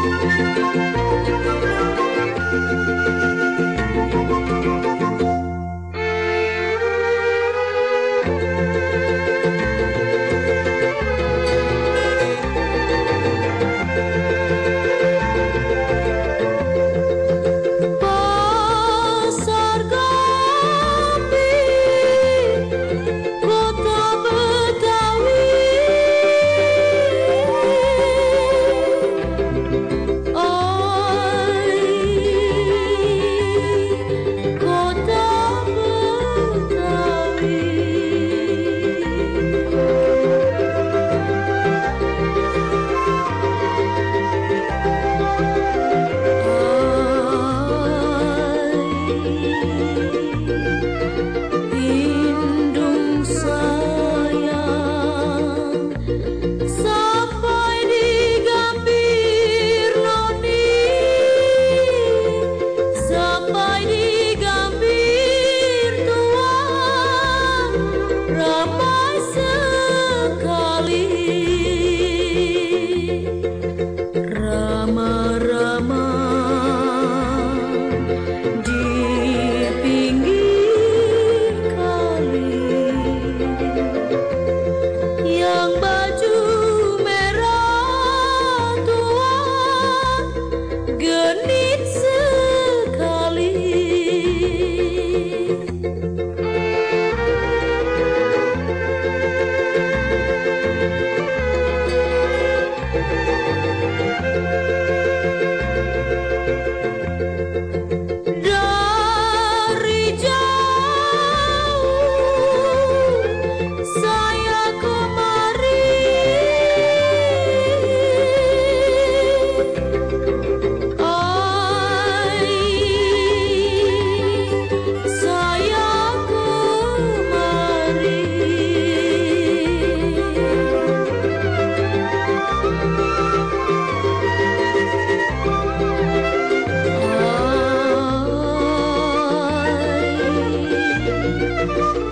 Thank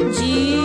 几